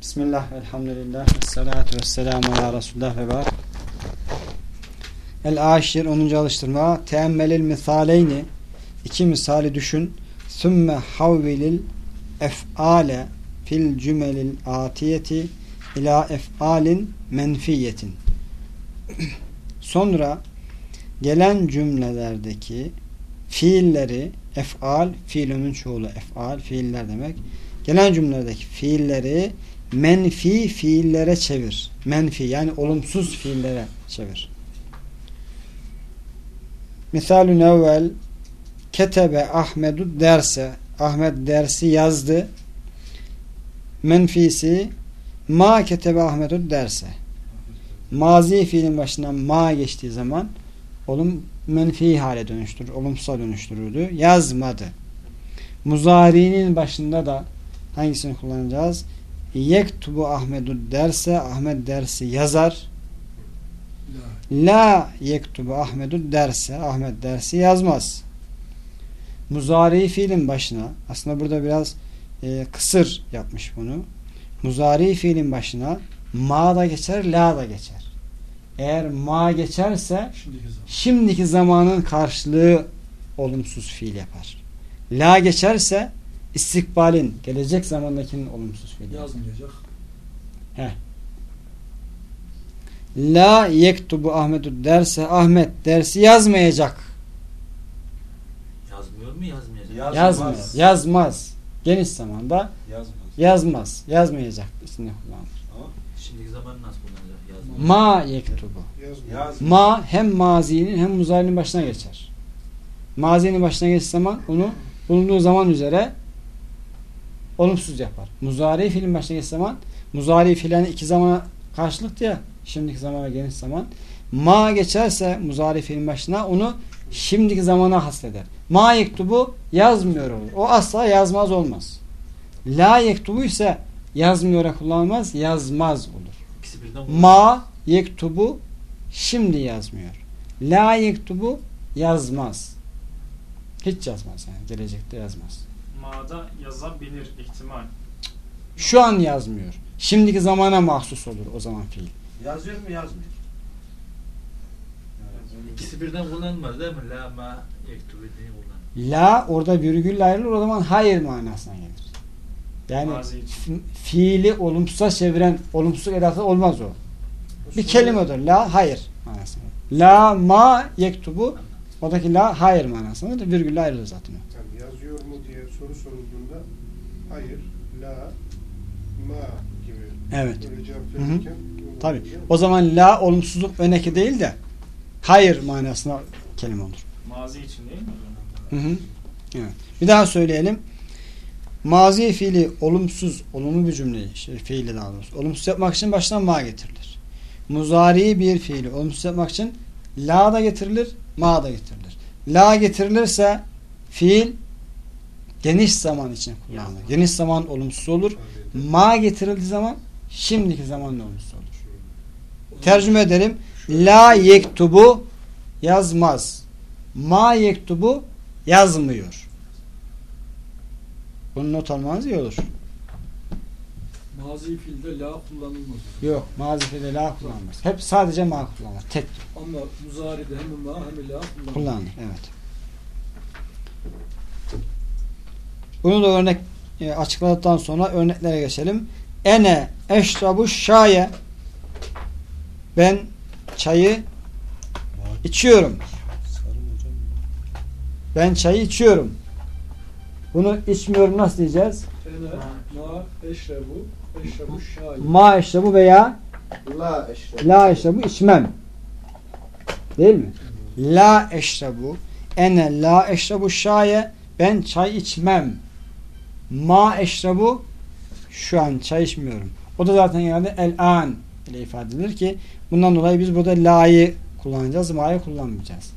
Bismillah, elhamdülillah, salatu ve ala Resulullah ve ba'd. El-Aşir 10. alıştırma. Teemmelil misaleyni iki misali düşün. Sümme havvilil ef'ale fil cümelil atiyeti ila ef'alin menfiyetin. Sonra gelen cümlelerdeki fiilleri ef'al, fiilünün çoğulu ef'al, fiiller demek. Gelen cümlelerdeki fiilleri menfi fiillere çevir. Menfi yani olumsuz fiillere çevir. Misalün evvel ketebe Ahmedu derse Ahmet dersi yazdı. Menfisi ma ketebe Ahmedu derse. Mazi fiilin başına ma geçtiği zaman olum menfi hale dönüştürür. Olumsuza dönüştürürdü. Yazmadı. Muzari'nin başında da hangisini kullanacağız? Yektubu Ahmedu derse Ahmet dersi yazar. La yektubu Ahmedu derse Ahmet dersi yazmaz. Muzari fiilin başına aslında burada biraz e, kısır yapmış bunu. Muzari fiilin başına ma da geçer, la da geçer. Eğer ma geçerse Şimdiki zaman. şimdiki zamanın karşılığı olumsuz fiil yapar. La geçerse istikbalin, gelecek zamandakinin olumsuz fiili. Yazmayacak. La yektubu Ahmedu derse Ahmet dersi yazmayacak. Yazmıyor mu yazmayacak? Yazmaz. Yazmıyor. Yazmaz. Geniş zamanda Yazmaz. yazmaz. Yazmayacak ismini kullanır. Ama Şimdiki zaman nasıl kullanacak? Yazmıyor. Ma yektubu. yaz. Ma hem mazinin hem muzarinin başına geçer. Mazinin başına geçtiği zaman onu bulunduğu zaman üzere olumsuz yapar. Muzari fiilin geçtiği zaman muzari fiilen iki zamana karşılıktı ya şimdiki zamana geniş zaman. Ma geçerse muzari fiilin başına onu şimdiki zamana hasleder. Ma yektubu yazmıyor olur. O asla yazmaz olmaz. La yektubu ise yazmıyor kullanılmaz yazmaz olur. Ma yektubu şimdi yazmıyor. La yektubu yazmaz. Hiç yazmaz yani. Gelecekte yazmaz. Ma'da yazabilir ihtimal. Şu an yazmıyor. Şimdiki zamana mahsus olur o zaman fiil. Yazıyor mu yazmıyor? İkisi birden kullanılmaz değil mi? La ma yektubu diye kullan. La orada virgülle ayrılır o zaman hayır manasına gelir. Yani fiili olumsuza çeviren olumsuz edatı olmaz o. Bir kelimedir. La hayır manasına. La ma yektubu oradaki la hayır manasına da virgülle ayrılır zaten. o. Yani yazıyor mu diye soru sorulduğunda hayır, la, ma gibi Evet. böyle cevap Hı hı. verirken Tabi. O zaman la olumsuzluk öneki değil de hayır manasına kelime olur. Mazi için değil mi? Hı hı. Evet. Bir daha söyleyelim. Mazi fiili olumsuz, olumlu bir cümleyi, şey, fiili daha doğrusu, olumsuz yapmak için baştan ma getirilir. Muzari bir fiili olumsuz yapmak için la da getirilir, ma da getirilir. La getirilirse fiil geniş zaman için kullanılır. Geniş zaman olumsuz olur. Ma getirildiği zaman şimdiki zaman olumsuz olur. Tercüme edelim. La yektubu yazmaz. Ma yektubu yazmıyor. Bunu not almanız iyi olur. Mazi fiilde la kullanılmaz. Yok. Mazi fiili la kullanmaz. Hep sadece ma kullanır. Tek Ama muzari'de hem ma hem la kullanılır. kullanır. Evet. Bunu da örnek e, açıkladıktan sonra örneklere geçelim. Ene eşrabu şaye ben çayı içiyorum. Ben çayı içiyorum. Bunu içmiyorum nasıl diyeceğiz? Ene ma eşrebu eşrebu şayi. Ma eşrebu veya La eşref. la eşrebu içmem. Değil mi? La eşrebu ene la eşrebu şaye ben çay içmem. Ma eşrebu şu an çay içmiyorum. O da zaten genelde el an ile ifade edilir ki bundan dolayı biz burada la'yı kullanacağız, ma'yı kullanmayacağız.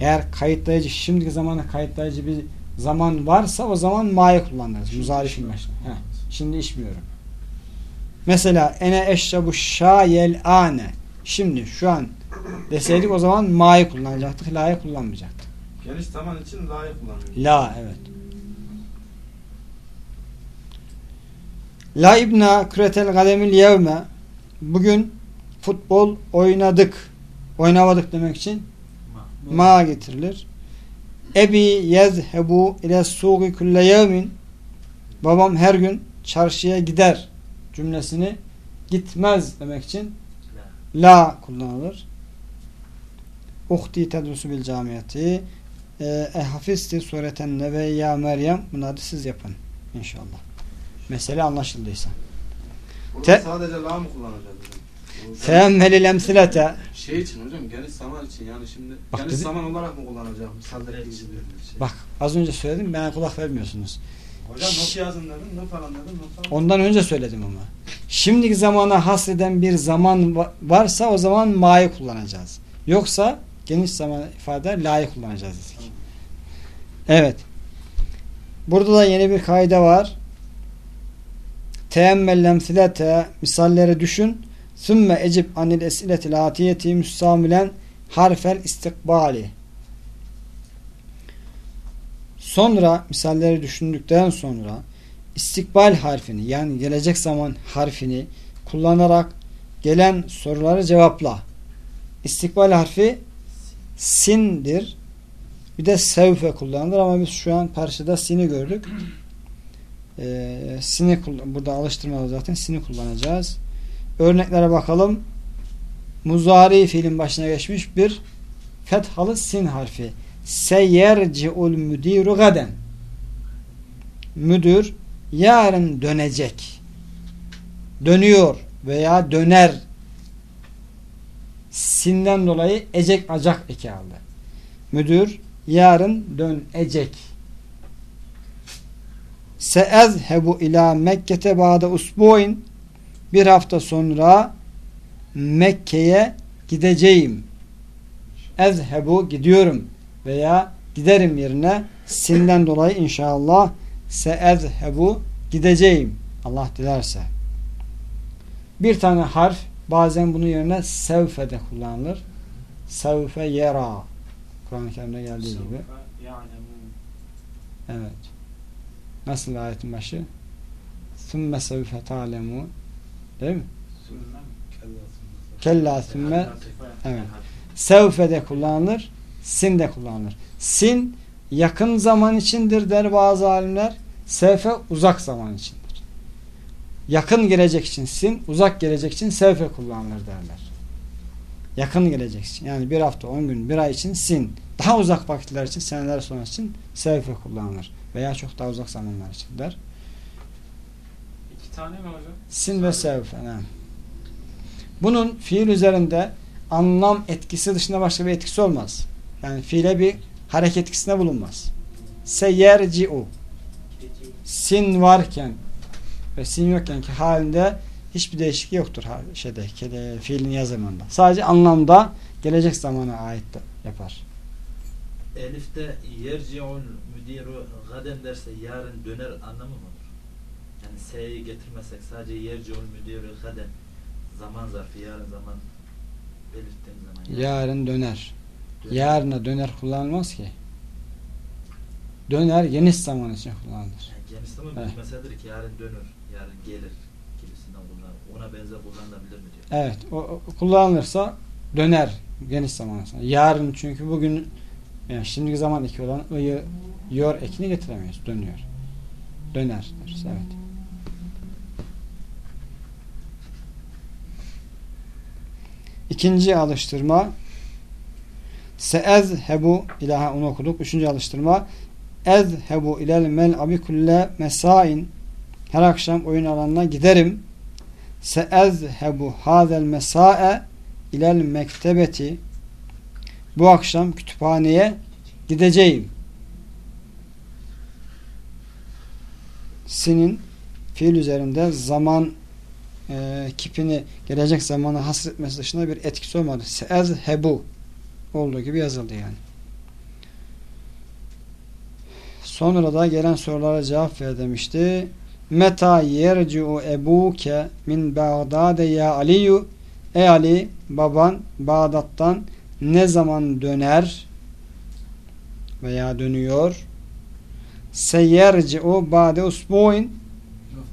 Eğer kayıtlayıcı, şimdiki zamana kayıtlayıcı bir zaman varsa o zaman ma'yı kullanırız. Muzari. Heh, Şimdi içmiyorum. Mesela ene eşrebu şayel ane. Şimdi şu an deseydik o zaman ma'yı kullanacaktık. La'yı kullanmayacaktık. Geniş zaman için la'yı kullanıyor. La evet. La ibna küretel galemil yevme bugün futbol oynadık. Oynamadık demek için Ma. ma getirilir. Ebi yezhebu ile suği kulle yevmin babam her gün çarşıya gider cümlesini gitmez demek için La. la kullanılır. Uhti tedrusu bil camiyeti e, e hafizti sureten neve ya Meryem bunları siz yapın inşallah. Mesele anlaşıldıysa. Burada Te- sadece la mı kullanacağız Teemmelil emsilete Şey için hocam geniş zaman için yani şimdi Bak geniş dedi- zaman olarak mı kullanacağım? Misaldeki gibi. Şey. bak az önce söyledim bana kulak vermiyorsunuz. Hocam not yazın dedim, not alın dedim, not alın. Ondan önce söyledim ama. Şimdiki zamana hasreden bir zaman va- varsa o zaman ma'yı kullanacağız. Yoksa geniş zaman ifade la'yı kullanacağız dedik. Evet. Burada da yeni bir kaide var. Teemmel lemsilete misalleri düşün. Sümme ecib anil esiletil atiyeti müstamilen harfel istikbali. Sonra misalleri düşündükten sonra istikbal harfini yani gelecek zaman harfini kullanarak gelen soruları cevapla. İstikbal harfi sindir. Bir de sevfe kullanılır ama biz şu an parçada sini gördük. Ee, sini kullan burada alıştırmada zaten sini kullanacağız. Örneklere bakalım. Muzari fiilin başına geçmiş bir fethalı sin harfi. Seyerci'ul müdiru gaden. Müdür yarın dönecek. Dönüyor veya döner. Sinden dolayı ecek acak eki aldı. Müdür yarın dönecek. Seezhebu ila Mekke'te ba'de usbu'in bir hafta sonra Mekke'ye gideceğim. Ezhebu gidiyorum veya giderim yerine sinden dolayı inşallah seezhebu gideceğim. Allah dilerse. Bir tane harf bazen bunun yerine sevfe de kullanılır. Sevfe yera. Kur'an-ı Kerim'de geldiği gibi. Evet. Nasıl ayetin başı? Sümme sevfe ta'lemu. Değil mi? Kella sümme. Evet. Sevfe de kullanılır. Sin de kullanılır. Sin yakın zaman içindir der bazı alimler. Sevfe uzak zaman içindir. Yakın gelecek için sin, uzak gelecek için sevfe kullanılır derler. Yakın gelecek için. Yani bir hafta, on gün, bir ay için sin. Daha uzak vakitler için, seneler sonra için sevfe kullanılır. Veya çok daha uzak zamanlar için der. İki tane mi hocam? Sin ve evet. Bunun fiil üzerinde anlam etkisi dışında başka bir etkisi olmaz. Yani fiile bir hareket etkisinde bulunmaz. Seyerci'u sin varken ve sin yokken ki halinde hiçbir değişiklik yoktur şeyde fiilin yazımında. Sadece anlamda gelecek zamana ait yapar. Elif'te yerci'un müdiru gaden derse yarın döner anlamı mı olur? Yani S'yi getirmesek sadece yerci'un müdiru gaden zaman zarfı yarın zaman belirttiğim zaman. Yarın döner. Döner. Yarına döner kullanılmaz ki. Döner geniş zaman için kullanılır. Yani kendisi mi Evet. bir meseledir ki yarın dönür, yarın gelir gibisinden kullanır. Ona benzer kullanılabilir mi diyor. Evet. O, kullanılırsa döner geniş zaman sonra. Yarın çünkü bugün yani şimdiki zaman eki olan ıyı yor ekini getiremeyiz. Dönüyor. Döner deriz. Evet. İkinci alıştırma Seezhebu ilaha onu okuduk. Üçüncü alıştırma Ezhebu ilel mel'abi kulle mesain Her akşam oyun alanına giderim. Seezhebu hazel mesae ilel mektebeti Bu akşam kütüphaneye gideceğim. Sinin fiil üzerinde zaman e, kipini gelecek zamana hasretmesi dışında bir etkisi olmadı. Seezhebu olduğu gibi yazıldı yani. Sonra da gelen sorulara cevap ver demişti. Meta yerci'u ebuke min Bağdade ya Aliyu Ey Ali baban Bağdat'tan ne zaman döner veya dönüyor? Seyerci'u ba'de usbu'in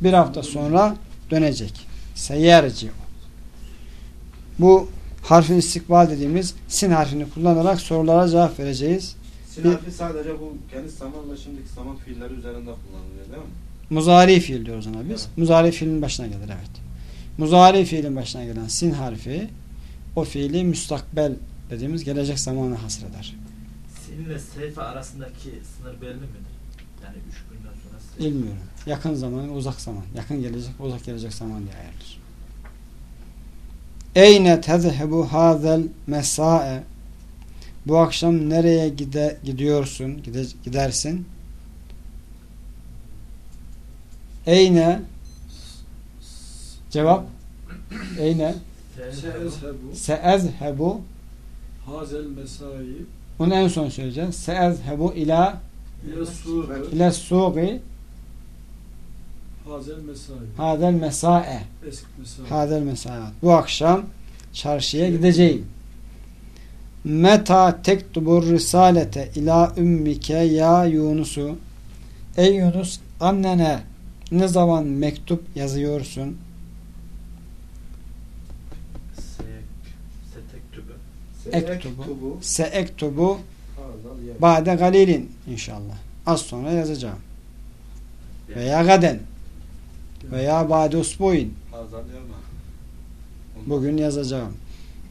Bir hafta sonra dönecek. Seyerci. Bu harfin istikbal dediğimiz sin harfini kullanarak sorulara cevap vereceğiz. Sin harfi sadece bu geniş zamanla şimdiki zaman fiilleri üzerinde kullanılıyor değil mi? Muzari fiil diyoruz ona biz. Evet. Muzari fiilin başına gelir evet. Muzari fiilin başına gelen sin harfi o fiili müstakbel dediğimiz gelecek zamanı hasreder. Sinle seyfe arasındaki sınır belli midir? Yani üç günden sonra seyfe. Bilmiyorum. Yakın zaman, uzak zaman. Yakın gelecek, uzak gelecek zaman diye ayarlar. Eyne tezhebu hazel mesae Bu akşam nereye gide, gidiyorsun? Gide, gidersin? Eyne Cevap Eyne Seezhebu Seezhebu hazel mesai Onu en son söyleyeceğiz. Seezhebu ila ile suği hazel mesai hadel mesae. Hadel mesai. Bu akşam çarşıya gideceğim. Meta tektubur risalete ila ümmike ya Yunus'u Ey Yunus annene ne zaman mektup yazıyorsun? Ektubu. Se ektubu ba'de galilin inşallah. Az sonra yazacağım. Veya gaden. Veya ba'de usbuin. Bugün yazacağım.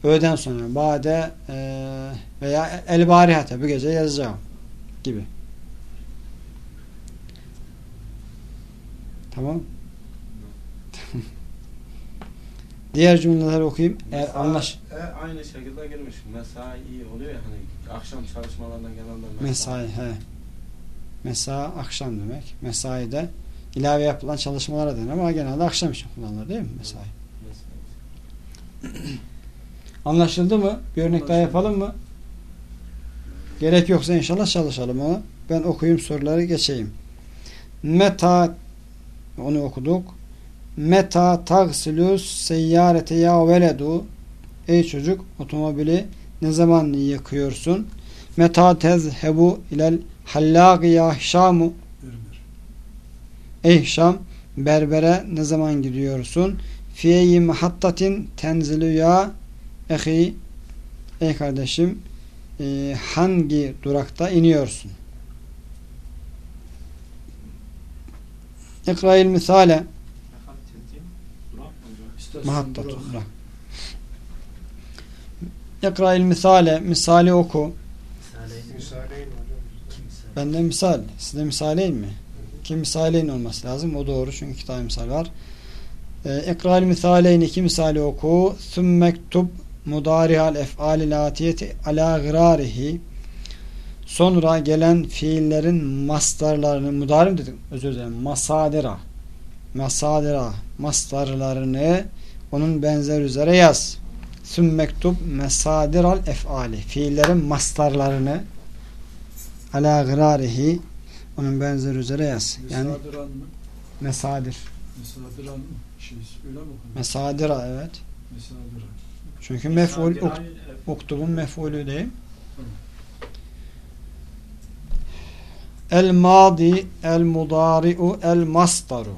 Öğleden sonra bade eee, veya el barihate bu gece yazacağım gibi. Tamam. Diğer cümleleri okuyayım. Eğer Mesela, anlaş E, aynı şekilde girmiş. Mesai oluyor ya hani akşam çalışmalarına genelde mesai he. Mesa akşam demek. Mesai de ilave yapılan çalışmalara denir ama genelde akşam için kullanılır değil mi mesai? Mesai. Anlaşıldı mı? Bir örnek daha Anlaşıldı. yapalım mı? Gerek yoksa inşallah çalışalım onu. Ben okuyayım soruları geçeyim. Meta onu okuduk. Meta tagsilus seyyarete ya veledu Ey çocuk otomobili ne zaman yıkıyorsun? Meta tezhebu ilel hallâgi ya Hişamu. Ey Hişam berbere ne zaman gidiyorsun? Fiyeyi mahattatin tenzilü ya ehi Ey kardeşim e, hangi durakta iniyorsun? İkra'il misale durak. İkra'il misale misali oku. Bende misal. Sizde misaleyn mi? Ki misaleyn olması lazım. O doğru çünkü iki tane misal var. Ee, İkra'il misaleyn iki misali oku. Sümmektub mudarihal ef'alil atiyeti ala gırarihi Sonra gelen fiillerin mastarlarını mudarim dedim özür dilerim masadira masadira mastarlarını onun benzer üzere yaz. Sümmektub mesadiral ef'ali fiillerin mastarlarını ala gırarihi onun benzer üzere yaz. Yani Mesadiran mı? mesadir. Mesadiran mı? Şey, öyle mi? Mesadira evet. Mesadiran. Çünkü mef'ul uk- uktubun mef'ulü değil. El madi el mudari'u el mastaru.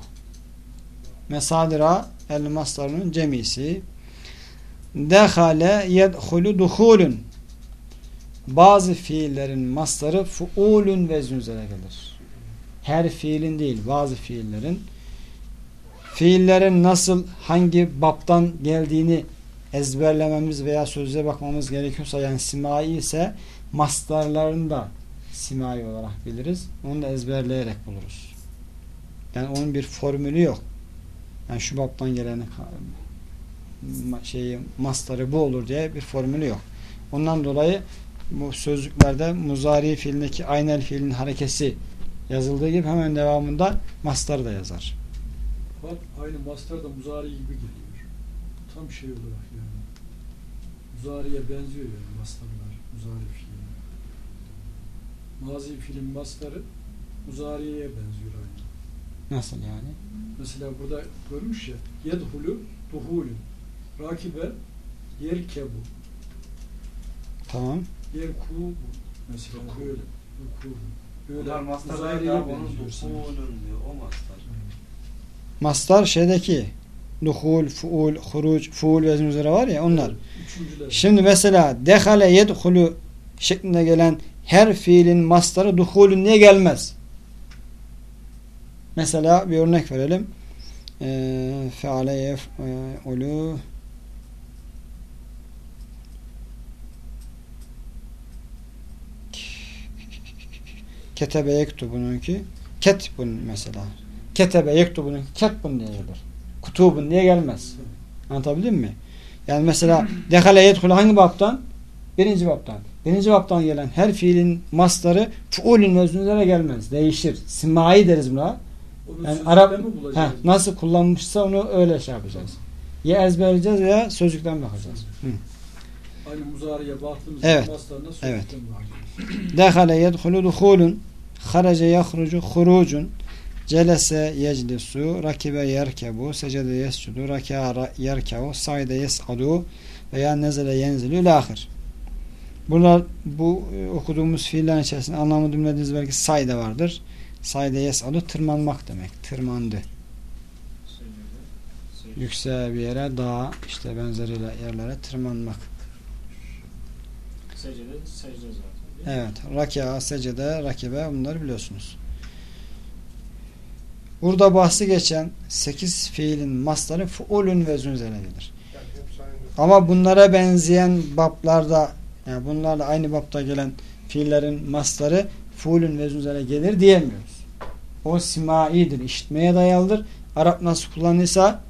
Mesadira el mastarının cemisi. Dehale yedhulu duhulun. Bazı fiillerin mastarı fuulun vezn üzere gelir. Her fiilin değil, bazı fiillerin fiillerin nasıl hangi baptan geldiğini ezberlememiz veya sözlüğe bakmamız gerekiyorsa yani simai ise mastarlarını da simai olarak biliriz. Onu da ezberleyerek buluruz. Yani onun bir formülü yok. Yani şu baptan gelen ma- şeyi mastarı bu olur diye bir formülü yok. Ondan dolayı bu sözlüklerde muzari fiilindeki aynel fiilin harekesi yazıldığı gibi hemen devamında mastarı da yazar. Bak aynı master da muzari gibi geliyor. Tam şey olarak yani. Muzariye benziyor yani masterlar. Muzari fiili. Mazi fiilin masterı muzariye benziyor aynı. Nasıl yani? Mesela burada görmüş ya yedhulu duhulun rakibe yerkebu Tamam. yerkubu mesela böyle rukubu böyle Bunlar mastarlar ya onun dukulun diyor o mastar. Mastar şeydeki duhul, fuul, huruc, fuul vezin üzere var ya onlar. Üçüncüler. Şimdi mesela dehale yedhulu şeklinde gelen her fiilin mastarı duhulün niye gelmez? Mesela bir örnek verelim. Eee feale yef'ulu ketebe yektubununki ketbun mesela. Ketebe yektubunun ketbun diye gelir. Kutubun diye gelmez. Anlatabildim mi? Yani mesela dekale yedhulu hangi baptan? Birinci baptan. Birinci baptan gelen her fiilin mastarı fuulün veznelere gelmez. Değişir. Simai deriz buna. Onu Yani Arap mi bulacağız? heh, nasıl kullanmışsa onu öyle şey yapacağız. Ya ezberleyeceğiz ya sözlükten bakacağız. Hı. Aynı muzariye baktığımız Evet. evet. maslarına Evet. bakıyoruz. Dehale yedhulu duhulun harace yahrucu hurucun celese yeclisu rakibe yerkebu secede yescudu rakâ yerkebu sayde yes'adu veya nezele yenzilü lahir. Bunlar bu e, okuduğumuz fiillerin içerisinde anlamı bilmediğiniz belki sayda vardır. Sayde yes'adu tırmanmak demek. Tırmandı. Yükseğe bir yere, dağa işte benzeriyle yerlere tırmanmak. Secde, secde zaten. Evet. Rakya, secde, rakibe bunları biliyorsunuz. Burada bahsi geçen 8 fiilin masları fuulün ve zünzeledir. Ama bunlara benzeyen bablarda yani bunlarla aynı babda gelen fiillerin masları fuulün ve zünzele gelir diyemiyoruz. O simaidir, işitmeye dayalıdır. Arap nasıl kullanırsa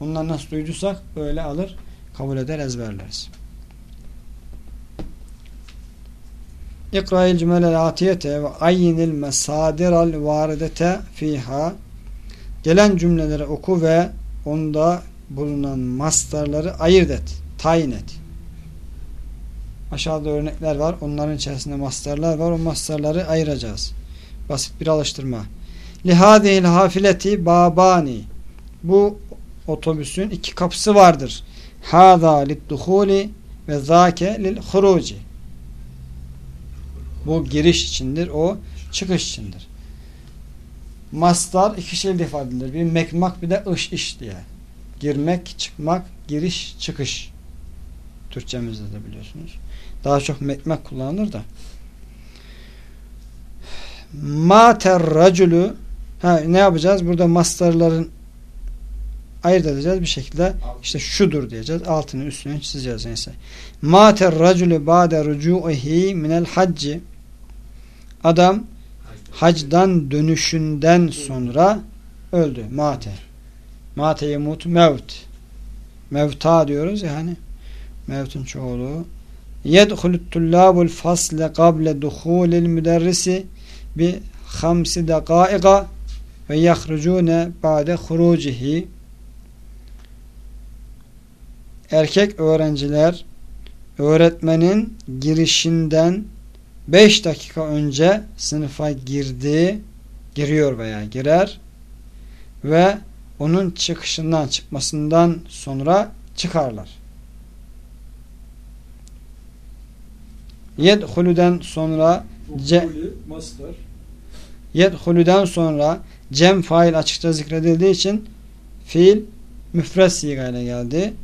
ondan nasıl duyduysak öyle alır, kabul eder, ezberleriz. İkra'il cümelel atiyete ve ayyinil mesadiral varidete fiha gelen cümleleri oku ve onda bulunan mastarları ayırt et, tayin et. Aşağıda örnekler var. Onların içerisinde mastarlar var. O mastarları ayıracağız. Basit bir alıştırma. Lihadihil hafileti babani. Bu otobüsün iki kapısı vardır. Hada lidduhuli ve zake lil huruci. Bu giriş içindir. O çıkış içindir. Mastar iki şeyle ifade edilir. Bir mekmak bir de ış iş diye. Girmek, çıkmak, giriş, çıkış. Türkçemizde de biliyorsunuz. Daha çok mekmek kullanılır da. Mater racülü ha, ne yapacağız? Burada mastarların ayırt edeceğiz bir şekilde. İşte şudur diyeceğiz. Altını üstünü çizeceğiz neyse. Mater racülü ba'de rücu'ihi minel hacci Adam hacdan dönüşünden sonra öldü. Mate. Mate yemut mevt. Mevta diyoruz yani. Mevtün çoğulu. Yedhulü tullabul fasle kable duhulil müderrisi bi hamsi dakaiga ve yahrucune ba'de hurucihi erkek öğrenciler öğretmenin girişinden 5 dakika önce sınıfa girdi, giriyor veya girer ve onun çıkışından çıkmasından sonra çıkarlar. Yedhulüden sonra ce, yedhulüden sonra cem fail açıkça zikredildiği için fiil müfred sigayla geldi.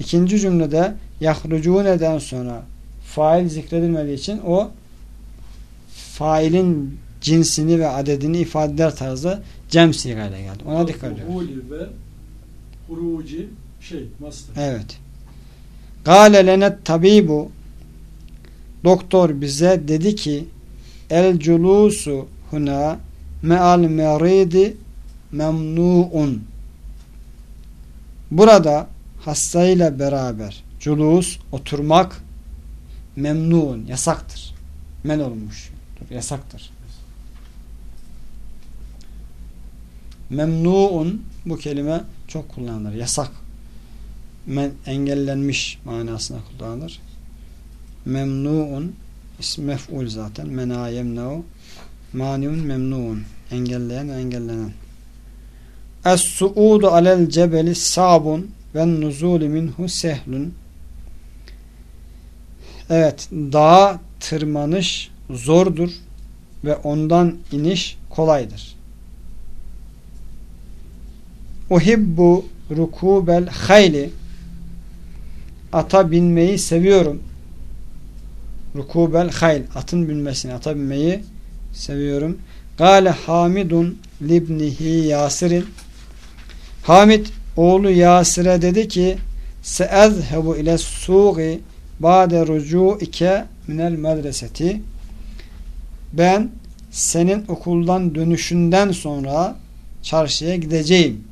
İkinci cümlede yahrucuneden sonra fail zikredilmediği için o failin cinsini ve adedini ifade eder tarzda cem sigayla geldi. Ona dikkat ediyoruz. Ve huruci şey mastar. Evet. Gale lenet tabibu doktor bize dedi ki el culusu huna me'al meridi memnuun burada hastayla beraber culus oturmak memnun yasaktır. Men olmuş. Yasaktır. Memnuun bu kelime çok kullanılır. Yasak. Men, engellenmiş manasına kullanılır. Memnuun mef'ul zaten. Mena yemneu maniun memnuun. Engelleyen engellenen. Es-su'udu alel cebeli sabun ve nuzuli minhu sehlun. Evet, dağa tırmanış zordur ve ondan iniş kolaydır. Uhibbu rukubel hayli ata binmeyi seviyorum. Rukubel hayl atın binmesini, ata binmeyi seviyorum. Gale Hamidun libnihi Yasir'in Hamid oğlu Yasir'e dedi ki seezhebu ile suği ba'de rucu'ike minel medreseti ben senin okuldan dönüşünden sonra çarşıya gideceğim.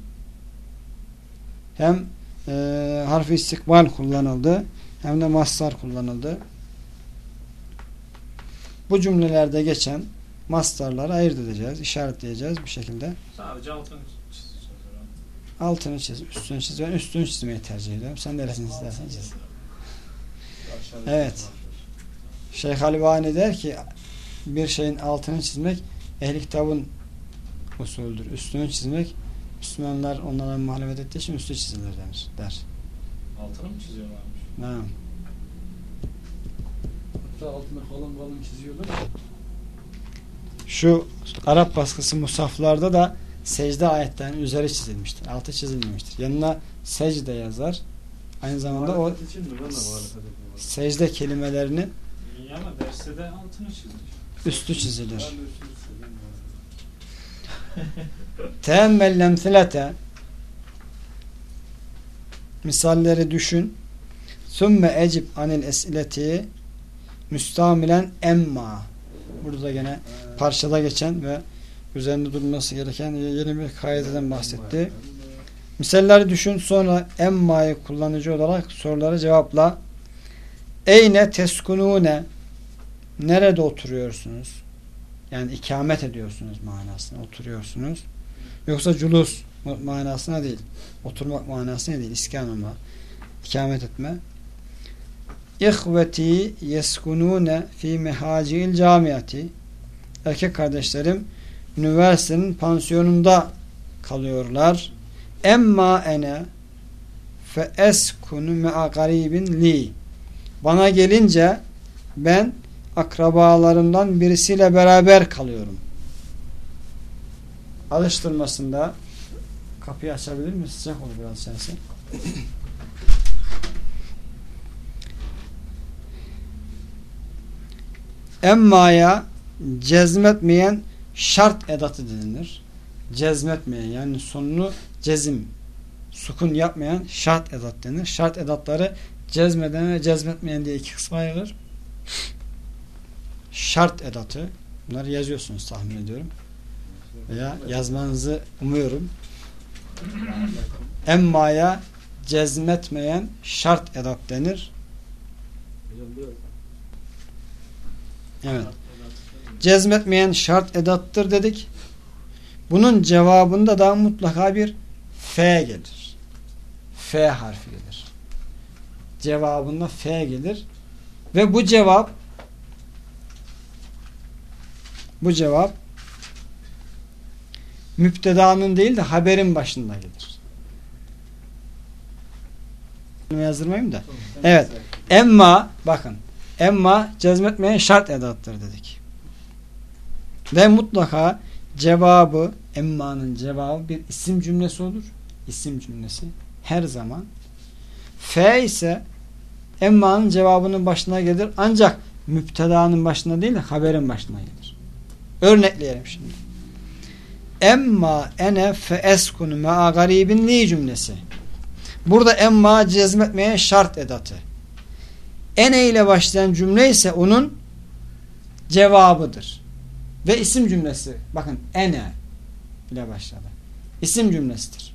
Hem e, harfi istikbal kullanıldı hem de mastar kullanıldı. Bu cümlelerde geçen mastarları ayırt edeceğiz, işaretleyeceğiz bir şekilde. Sadece altını çizeceğiz. Altını çiz, üstünü çiz. Ben üstünü çizmeyi tercih ediyorum. Sen neresini istersen çiz. Evet. Şeyh Halvani der ki bir şeyin altını çizmek ehli kitabın usulüdür. Üstünü çizmek Müslümanlar onlara muhalefet ettiği için üstü çizilir denir, der. Altını mı çiziyorlarmış? Ha. Hatta altına kalın kalın çiziyorlar. Şu Arap baskısı musaflarda da secde ayetlerinin üzeri çizilmiştir. Altı çizilmemiştir. Yanına secde yazar. Aynı zamanda o secde kelimelerinin İyi ama derste de altını çizilir. üstü çizilir. Teemmel lemthilete misalleri düşün. Sümme ecib anil esileti müstamilen emma. Burada gene parçada geçen ve üzerinde durması gereken yeni bir kaideden bahsetti. Misalleri düşün sonra emma'yı kullanıcı olarak soruları cevapla. Eyne teskunune nerede oturuyorsunuz? Yani ikamet ediyorsunuz manasına oturuyorsunuz. Yoksa culus manasına değil. Oturmak manasına değil. İskan ikamet etme. İhveti yeskunune fi mehacil camiati Erkek kardeşlerim üniversitenin pansiyonunda kalıyorlar. Emma ene fe eskunu me'a garibin li Bana gelince ben akrabalarımdan birisiyle beraber kalıyorum. Alıştırmasında kapıyı açabilir mi? Sıcak olur biraz sensin. Emma'ya cezmetmeyen şart edatı denilir. Cezmetmeyen yani sonunu cezim sukun yapmayan şart edat denir. Şart edatları cezmeden ve cezmetmeyen diye iki kısma ayrılır. Şart edatı bunları yazıyorsunuz tahmin ediyorum. Veya yazmanızı umuyorum. Emma'ya cezmetmeyen şart edat denir. Evet. Cezmetmeyen şart edattır dedik. Bunun cevabında da mutlaka bir F gelir. F harfi gelir. Cevabında F gelir. Ve bu cevap bu cevap müptedanın değil de haberin başında gelir. Yazdırmayayım da. Evet. Emma bakın. Emma cezmetmeyen şart edattır dedik. Ve mutlaka cevabı emma'nın cevabı bir isim cümlesi olur. İsim cümlesi. Her zaman. F ise emma'nın cevabının başına gelir. Ancak müptedanın başına değil de haberin başına gelir. Örnekleyelim şimdi. Emma ene fe eskunu me'a garibin li cümlesi. Burada emma cezmetmeye şart edatı. Ene ile başlayan cümle ise onun cevabıdır. Ve isim cümlesi. Bakın ene ile başladı. İsim cümlesidir.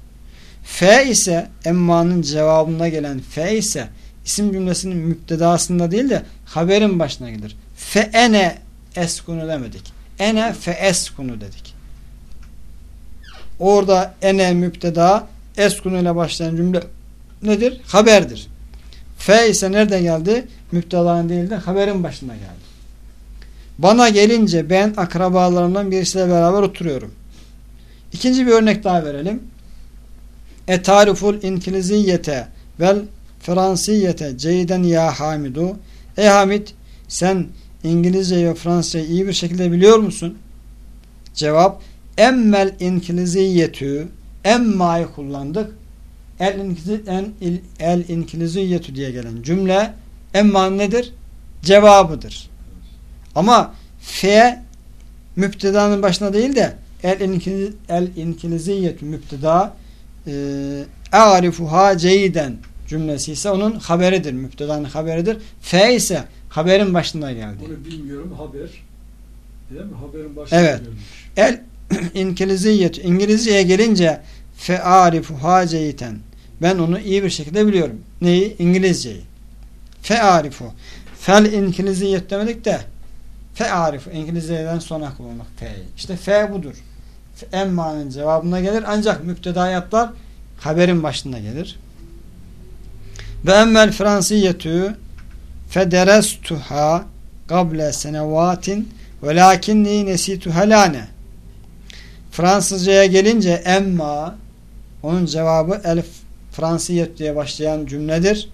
F ise emmanın cevabına gelen F ise isim cümlesinin müptedasında değil de haberin başına gelir. Fe ene eskunu demedik. Ene fe eskunu dedik. Orada ene müpteda eskunu ile başlayan cümle nedir? Haberdir. F ise nereden geldi? Müptedanın değil de haberin başına geldi. Bana gelince ben akrabalarımdan birisiyle beraber oturuyorum. İkinci bir örnek daha verelim. Etariful inkiliziyete vel fransiyete ceyden ya hamidu. Ey Hamid sen İngilizce ve Fransızcayı iyi bir şekilde biliyor musun? Cevap emmel inkiliziyetü Emma'yı kullandık. El, en, il, el inkiliziyetu diye gelen cümle emma nedir? Cevabıdır. Ama fe müptedanın başına değil de el, inkiliz, el inkiliziyetu müpteda e, arifuha ceyden cümlesi ise onun haberidir. Müptedanın haberidir. Fe ise haberin başında geldi. Bunu bilmiyorum haber. Değil mi? Haberin başına Evet. gelmiş. El inkiliziyetu İngilizceye gelince fe arifuha ceyden ben onu iyi bir şekilde biliyorum. Neyi? İngilizceyi. Fe arifu. Fel inkiliziyet demedik de fe arifu. İngilizceden sonra kullanmak fe'yi. İşte fe budur. Emma'nın cevabına gelir ancak müptedayatlar haberin başında gelir. Ve emmel fransiyetü federestuha kable senevatin velakinni nesituha lane Fransızcaya gelince emma onun cevabı el fransiyet diye başlayan cümledir.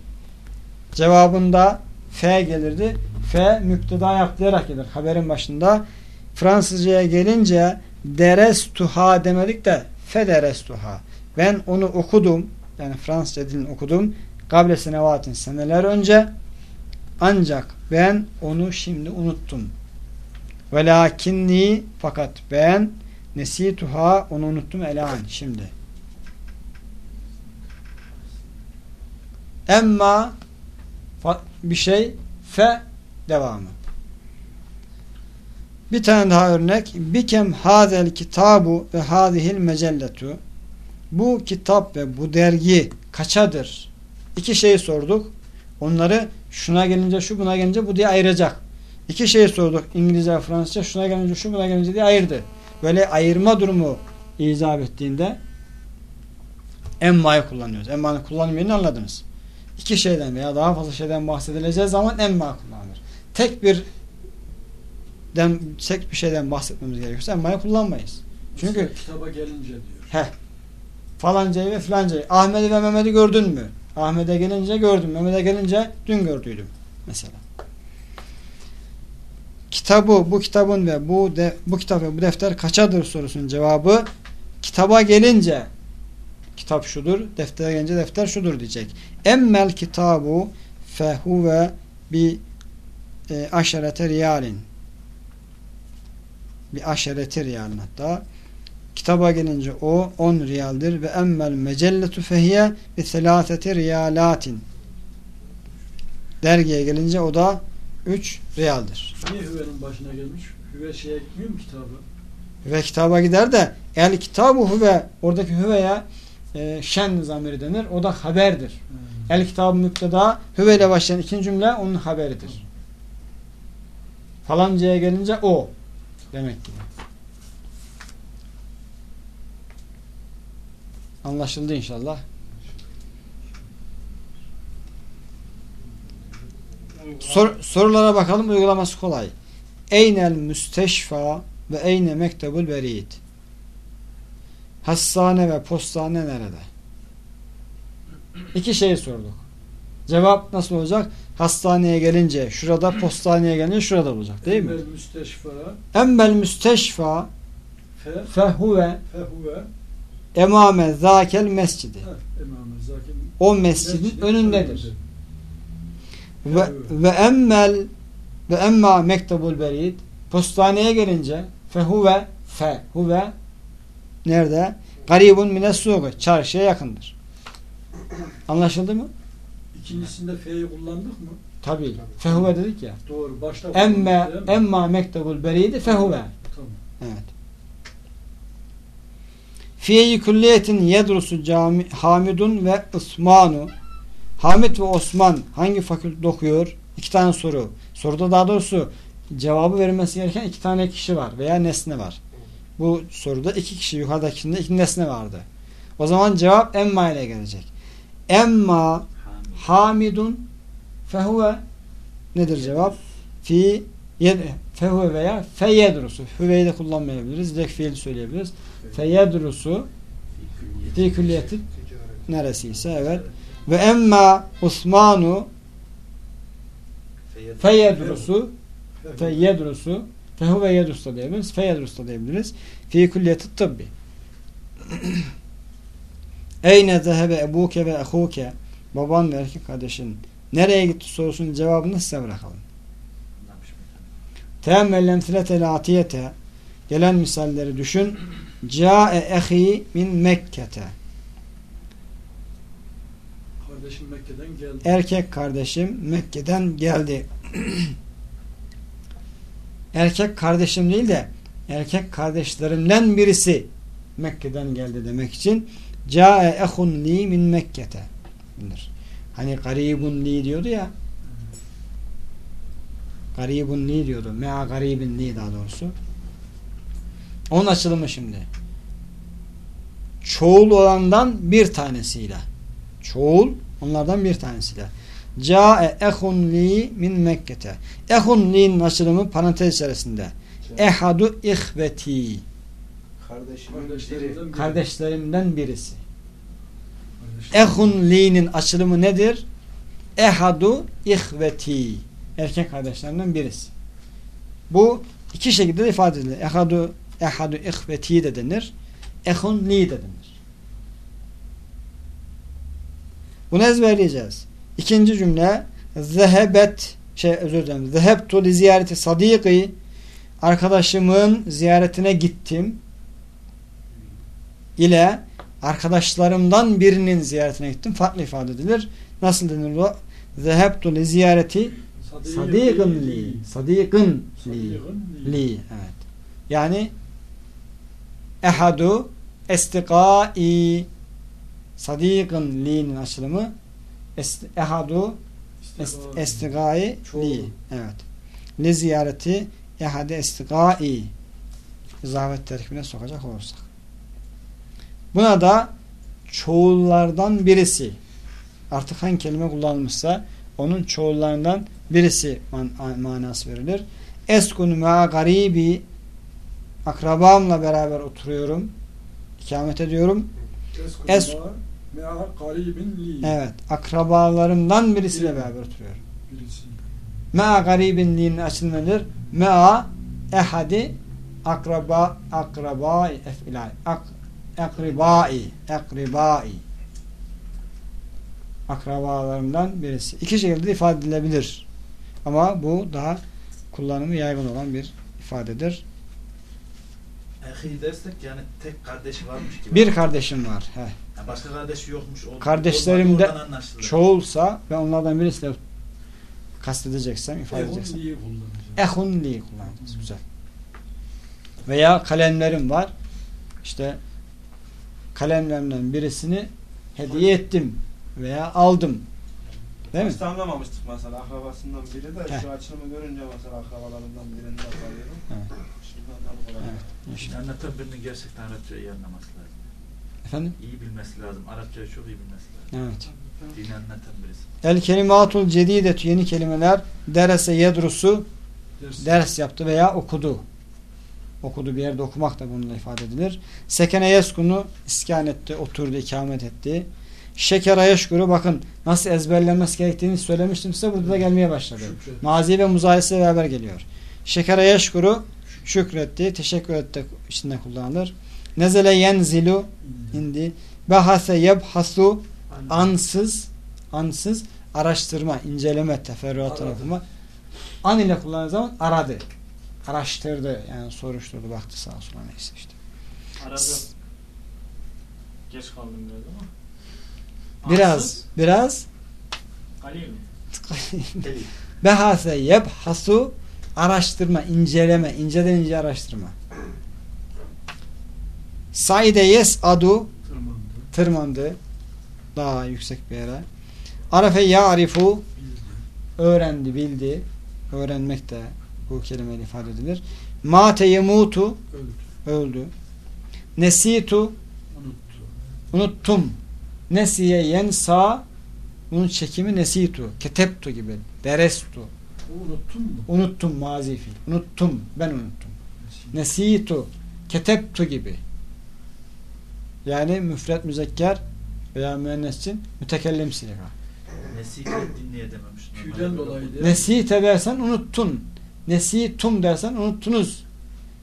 Cevabında f gelirdi. F müpteda yaklayarak gelir haberin başında. Fransızcaya gelince derestuha demedik de federestuha. Ben onu okudum. Yani Fransızca dilini okudum. Kable senevatin seneler önce. Ancak ben onu şimdi unuttum. Velakinni fakat ben nesituha onu unuttum elan şimdi. Emma bir şey fe devamı. Bir tane daha örnek. Bikem hazel kitabu ve hadihil mecelletu. Bu kitap ve bu dergi kaçadır? İki şey sorduk. Onları şuna gelince şu buna gelince bu diye ayıracak. İki şey sorduk. İngilizce Fransızca şuna gelince şu buna gelince diye ayırdı. Böyle ayırma durumu icap ettiğinde emma'yı kullanıyoruz. Emma'nın kullanım yerini anladınız. İki şeyden veya daha fazla şeyden bahsedileceği zaman emma kullanılır. Tek bir den, tek bir şeyden bahsetmemiz gerekiyorsa emma'yı kullanmayız. Çünkü Mesela kitaba gelince diyor. Heh. Falancayı ve filancayı. Ahmet'i ve Mehmet'i gördün mü? Ahmet'e gelince gördüm. Mehmet'e gelince dün gördüydüm. Mesela. Kitabı, bu kitabın ve bu de, bu kitap ve bu defter kaçadır sorusunun cevabı kitaba gelince kitap şudur, deftere gelince defter şudur diyecek. Emmel kitabu fehuve bi e, aşerete riyalin bir aşerete riyalin hatta Kitaba gelince o 10 riyaldir ve emmel mecelletu fehiye bi selaseti riyalatin. Dergiye gelince o da 3 riyaldir. Niye Hüve'nin başına gelmiş? Hüve şeye gitmiyor mu kitabı? Ve kitaba gider de el kitabu hüve oradaki hüveye e, şen zamiri denir. O da haberdir. Ha. El kitabı müpteda hüve başlayan ikinci cümle onun haberidir. Falancaya gelince o demek gibi. Anlaşıldı inşallah. Sor- sorulara bakalım. Uygulaması kolay. Eynel müsteşfa ve eyne mektebul berid. Hastane ve postane nerede? İki şey sorduk. Cevap nasıl olacak? Hastaneye gelince şurada, postaneye gelince şurada olacak değil mi? Emmel müsteşfa Emmel müsteşfa fe fehuve fehuve emame zakel mescidi. ha, emamı zaten O mescidin önündedir. Ve, ve emmel ve emma mektebul berid postaneye gelince fehuve fe huve nerede? Garibun mines suğu çarşıya yakındır. Anlaşıldı mı? İkincisinde fe'yi kullandık mı? Tabii. Fehuve dedik ya. Doğru. Başta Emme emma mektebul beridi fehuve. Tamam. Evet. Fiyeyi külliyetin yedrusu cami, Hamidun ve Osmanu. Hamid ve Osman hangi fakültede okuyor? İki tane soru. Soruda daha doğrusu cevabı verilmesi gereken iki tane kişi var veya nesne var. Bu soruda iki kişi yukarıdakinde iki nesne vardı. O zaman cevap emma ile gelecek. Emma Hamid. Hamidun fehuve nedir cevap? Fi fehuve veya feyedrusu. Hüveyi de kullanmayabiliriz. Direkt fiil söyleyebiliriz. Feyedrusu fi külliyeti neresiyse evet. Ve emma Osmanu feyedrusu feyedrusu fehuve yedrus da diyebiliriz. Feyedrus da diyebiliriz. Fi külliyeti tıbbi. Eyne zehebe ebuke ve ehuke baban ve erkek kardeşin nereye gitti sorusunun cevabını size bırakalım. Teemmel emsilete atiyete gelen misalleri düşün. Câe ehi min Mekke'te Kardeşim Mekke'den geldi. erkek kardeşim Mekke'den geldi. Erkek kardeşim değil de erkek kardeşlerimden birisi Mekke'den geldi demek için Câe ehun li min Mekke'te. Hani garibun li diyordu ya garibun li diyordu. Mea garibin li daha doğrusu. Onun açılımı şimdi. Çoğul olandan bir tanesiyle. Çoğul onlardan bir tanesiyle. Câe ehun li min Mekke'te. Ehun li'nin açılımı parantez içerisinde. Ehadu ihveti. Kardeşlerimden. Kardeşlerimden birisi. Ehun li'nin açılımı nedir? Ehadu ihveti. Erkek kardeşlerinden birisi. Bu iki şekilde de ifade edilir. Ehadu, ehadu ihveti de denir. Ehun li de denir. Bunu ezberleyeceğiz. İkinci cümle zehebet şey özür dilerim. Zehebtu li ziyareti sadiki arkadaşımın ziyaretine gittim ile arkadaşlarımdan birinin ziyaretine gittim. Farklı ifade edilir. Nasıl denir o? Zehebtu li ziyareti. Sadikın li. Sadikın li. Li. Evet. Yani ehadu estikai sadikın li'nin açılımı est, ehadu estigai li. Evet. Li ziyareti ehade estigai izavet terkibine sokacak olursak. Buna da çoğullardan birisi artık hangi kelime kullanılmışsa onun çoğullarından birisi man manası verilir. Eskunu ma garibi akrabamla beraber oturuyorum. ikamet ediyorum. Es- Evet. Akrabalarımdan birisiyle beraber oturuyorum. Birisi. Mea garibin li'nin açılımıdır. Mea ehadi akraba akrabai efilay ak, akribai akribai akrabalarımdan birisi. İki şekilde ifade edilebilir. Ama bu daha kullanımı yaygın olan bir ifadedir. Ehi dersek yani tek kardeşi varmış gibi. Bir kardeşim var. Heh. Yani başka kardeşi yokmuş. Oldu, Kardeşlerimde oradan anlaşılır. Çoğulsa ve onlardan birisiyle kastedeceksem ifade Ehun edeceksem. li'yi kullanacağım. Ehun li kullanacağız. Güzel. Veya kalemlerim var. İşte kalemlerimden birisini hediye ettim veya aldım. Değil mi? Başta anlamamıştık mesela akrabasından biri de Heh. şu açılımı görünce mesela akrabalarından birini de tanıyorum. Evet. Şimdi olarak. Evet. Şimdi anlatan birinin gerçekten Arapçayı iyi anlaması lazım. Efendim? İyi bilmesi lazım. Arapçayı çok iyi bilmesi lazım. Evet. Dini anlatan birisi. El kelimatul cedidetü yeni kelimeler derese yedrusu Ders. ders yaptı veya okudu. Okudu bir yerde okumak da bununla ifade edilir. Sekene yeskunu iskan etti, oturdu, ikamet etti. Şekera yeşkuru bakın nasıl ezberlenmesi gerektiğini söylemiştim size burada da gelmeye başladı. Şükret. Mazi ve muzayese beraber geliyor. Şekere yeşkuru şükretti, teşekkür etti içinde kullanılır. Nezele yenzilu indi. Bahase yebhasu ansız ansız araştırma, inceleme, teferruatını Aradı. okuma. An ile kullandığı zaman aradı. Araştırdı. Yani soruşturdu. Baktı sağa sola neyse işte. Arada geç kaldım biraz ama. Biraz, Ansız, biraz Halil mi? Behase yebhasu araştırma, inceleme, inceden ince araştırma. Saide yes'adu Tırmandı. tırmandı. Daha yüksek bir yere. Arafe ya'rifu öğrendi, bildi. Öğrenmek de bu kelimeyle ifade edilir. Mate yemutu Öldü. öldü. Nesitu Unuttu. unuttum. Nesiye yensa bunun çekimi nesitu. Keteptu gibi. Derestu. O unuttun mu? Unuttum mazi fiil. Unuttum. Ben unuttum. Nesitu. Keteptu gibi. Yani müfret müzekker veya müennes için mütekellim siga. Nesikret dinleyedememiş. Tüyden dolayı. Nesite dersen unuttun. Nesitum dersen unuttunuz.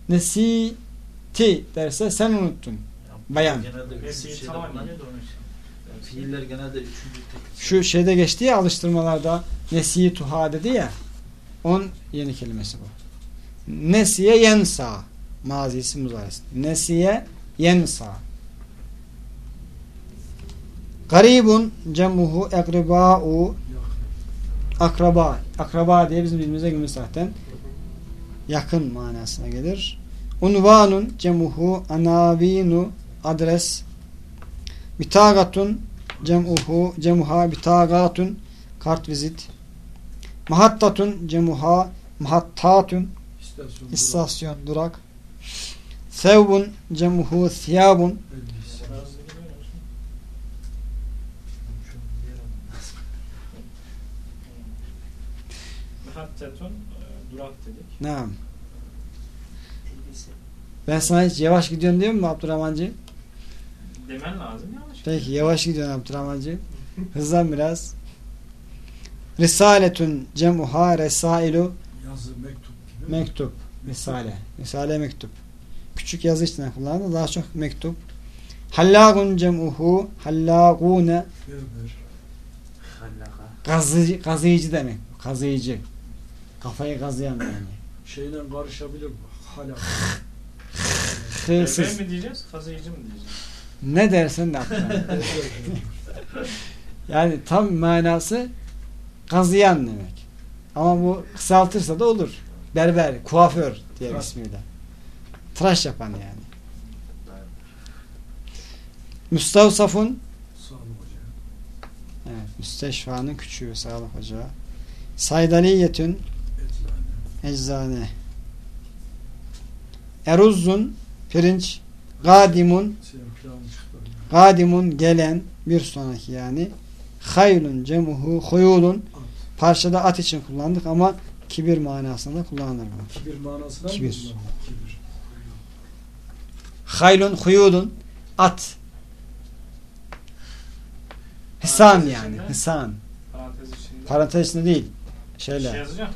Nesiti derse sen unuttun. Bayan. Nesiyi. Fiiller genelde üçüncü tek. Şu şeyde geçti ya alıştırmalarda nesiyi tuha dedi ya. On yeni kelimesi bu. Nesiye yensa. Mazisi muzarisi. Nesiye yensa. Garibun cemuhu ekriba'u akraba. Akraba diye bizim dilimize girmiş zaten. Yakın manasına gelir. Unvanun cemuhu anavinu adres. Bitagatun cemuhu cemuha bitagatun kart vizit. Mahattatun cemuha mahattatun İstasyon. istasyon durak. Sevbun cemuhu thiyabun Elbise. Muhattetun e, durak dedik. Naam. Ben sana hiç yavaş gidiyorsun diyor mu Abdurrahmancı? Demen lazım yanlış. Peki yavaş gidiyorsun Abdurrahmancı. Hızlan biraz. Risaletun cemuha resailu Yazı, mektup gibi. mektup. Risale. Risale mektup. Küçük yazı için kullanılır. Daha çok mektup. Hallagun cemuhu hallagune Berber. Hallaka. kazıcı, kazıyıcı demek. Kazıyıcı. Kafayı kazıyan yani. Şeyle karışabilir bu. Hala. Hırsız. Berber mi diyeceğiz, kazıyıcı mı diyeceğiz? Ne dersen de. Yani tam manası kazıyan demek. Ama bu kısaltırsa da olur. Berber, kuaför diye ismiyle. Tıraş yapan yani. Müstavsafun Sağ olun hocam. evet, müsteşfanın küçüğü sağlık ocağı. Saydaliyetün Eczane. Eruzzun pirinç. Gadimun. Gadimun gelen bir sonraki yani. Haylun cemuhu huyulun parçada at için kullandık ama kibir manasında kullanılır. Kibir manasına mı Kibir. Haylun huyulun at. Hisan yani. Hisan. Parantez içinde. Değil. Şey yazacak mıyız?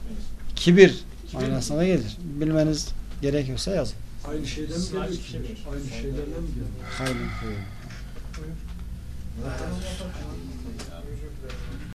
Kibir Manasına gelir. Bilmeniz gerekiyorsa yazın. Aynı şeyden mi geliyor. Aynı şeylerden mi geliyor? Huyulun. Buyur.